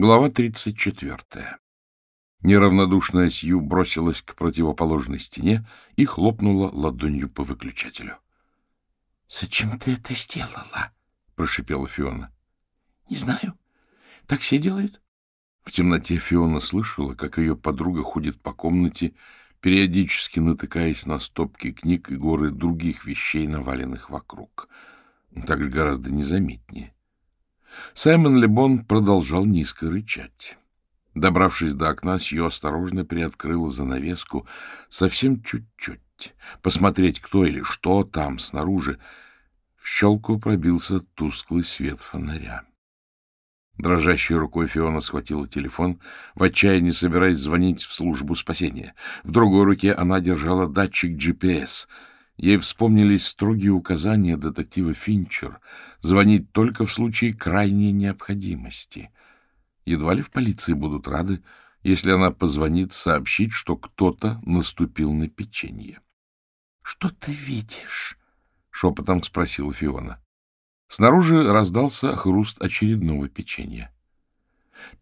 Глава 34. Неравнодушная Сью бросилась к противоположной стене и хлопнула ладонью по выключателю. — Зачем ты это сделала? — прошипела Фиона. — Не знаю. Так все делают. В темноте Фиона слышала, как ее подруга ходит по комнате, периодически натыкаясь на стопки книг и горы других вещей, наваленных вокруг. Так же гораздо незаметнее. Саймон Лебон продолжал низко рычать. Добравшись до окна, Сью осторожно приоткрыла занавеску совсем чуть-чуть, посмотреть, кто или что там снаружи. В щелку пробился тусклый свет фонаря. Дрожащей рукой Фиона схватила телефон, в отчаянии собираясь звонить в службу спасения. В другой руке она держала датчик GPS — Ей вспомнились строгие указания детектива Финчер звонить только в случае крайней необходимости. Едва ли в полиции будут рады, если она позвонит сообщить, что кто-то наступил на печенье. — Что ты видишь? — шепотом спросила Фиона. Снаружи раздался хруст очередного печенья.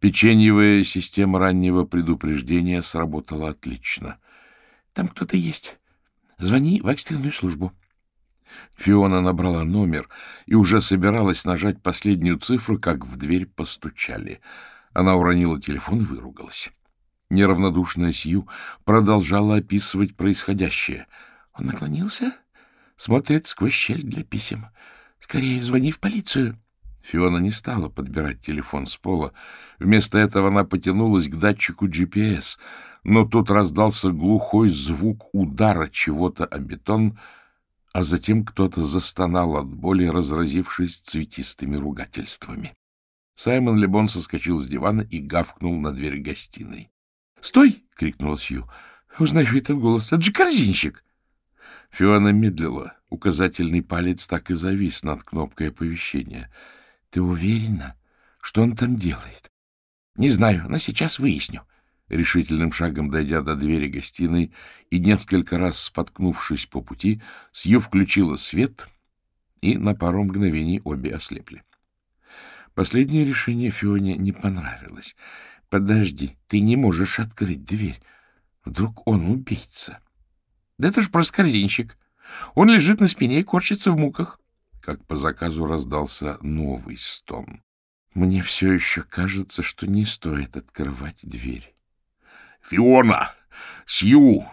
Печеньевая система раннего предупреждения сработала отлично. — Там кто-то есть. Звони в экстренную службу. Фиона набрала номер и уже собиралась нажать последнюю цифру, как в дверь постучали. Она уронила телефон и выругалась. Неравнодушная Сью продолжала описывать происходящее. Он наклонился, смотрит сквозь щель для писем. Скорее звони в полицию. Фиона не стала подбирать телефон с пола. Вместо этого она потянулась к датчику GPS, но тут раздался глухой звук удара чего-то о бетон, а затем кто-то застонал от боли, разразившись цветистыми ругательствами. Саймон Лебон соскочил с дивана и гавкнул на дверь гостиной. «Стой — крикнула Сью. — Узнаю этот голос. Это же корзинщик! Фиона медлила. Указательный палец так и завис над кнопкой оповещения — ты уверена, что он там делает? Не знаю, но сейчас выясню. Решительным шагом дойдя до двери гостиной и несколько раз споткнувшись по пути, Сью включила свет, и на пару мгновений обе ослепли. Последнее решение Фионе не понравилось. — Подожди, ты не можешь открыть дверь. Вдруг он убийца? — Да это же просто корзинщик. Он лежит на спине и корчится в муках как по заказу раздался новый стон. Мне все еще кажется, что не стоит открывать дверь. — Фиона! Сью!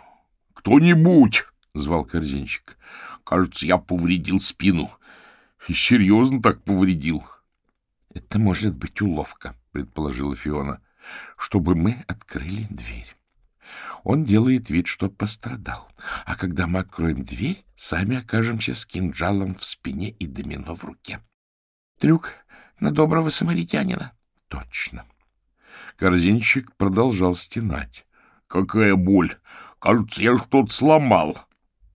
Кто-нибудь! — звал корзинчик. — Кажется, я повредил спину. И серьезно так повредил. — Это может быть уловка, — предположила Фиона, — чтобы мы открыли дверь. Он делает вид, что пострадал. А когда мы откроем дверь, сами окажемся с кинжалом в спине и домино в руке. Трюк на доброго самаритянина. Точно. Корзинчик продолжал стенать. — Какая боль! Кажется, я что-то сломал.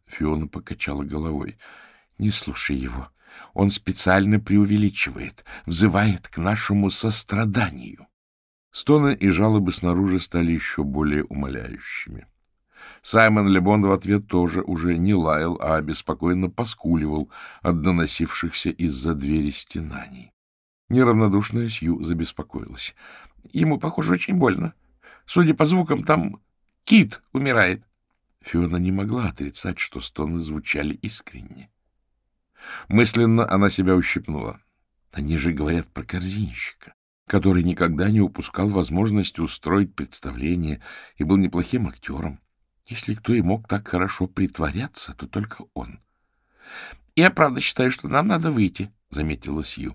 Фиона покачала головой. — Не слушай его. Он специально преувеличивает, взывает к нашему состраданию. Стоны и жалобы снаружи стали еще более умоляющими. Саймон Лебон в ответ тоже уже не лаял, а беспокойно поскуливал от доносившихся из-за двери стенаний. Неравнодушная Сью забеспокоилась. Ему, похоже, очень больно. Судя по звукам, там кит умирает. Фиона не могла отрицать, что стоны звучали искренне. Мысленно она себя ущипнула. Они же говорят про корзинщика который никогда не упускал возможности устроить представление и был неплохим актером. Если кто и мог так хорошо притворяться, то только он. — Я правда считаю, что нам надо выйти, — заметила Сью.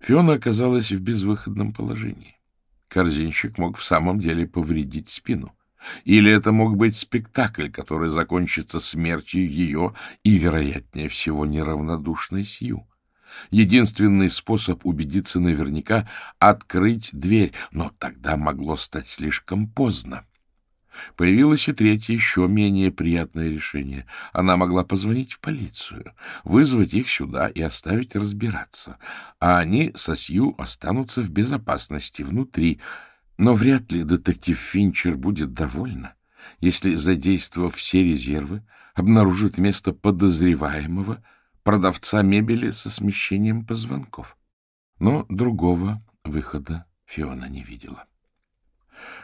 Фиона оказалась в безвыходном положении. Корзинщик мог в самом деле повредить спину. Или это мог быть спектакль, который закончится смертью ее и, вероятнее всего, неравнодушной Сью. Единственный способ убедиться наверняка — открыть дверь, но тогда могло стать слишком поздно. Появилось и третье, еще менее приятное решение. Она могла позвонить в полицию, вызвать их сюда и оставить разбираться. А они со Сью останутся в безопасности внутри. Но вряд ли детектив Финчер будет довольна, если, задействовав все резервы, обнаружит место подозреваемого — продавца мебели со смещением позвонков. Но другого выхода Фиона не видела.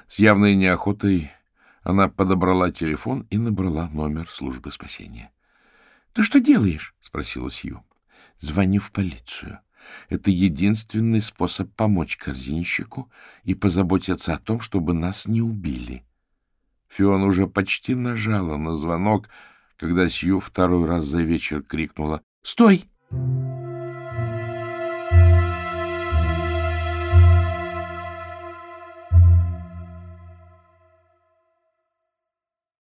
С явной неохотой она подобрала телефон и набрала номер службы спасения. — Ты что делаешь? — спросила Сью. — Звоню в полицию. Это единственный способ помочь корзинщику и позаботиться о том, чтобы нас не убили. Фион уже почти нажала на звонок, когда Сью второй раз за вечер крикнула «Стой!»